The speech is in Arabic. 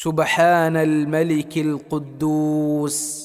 سبحان الملك القدوس.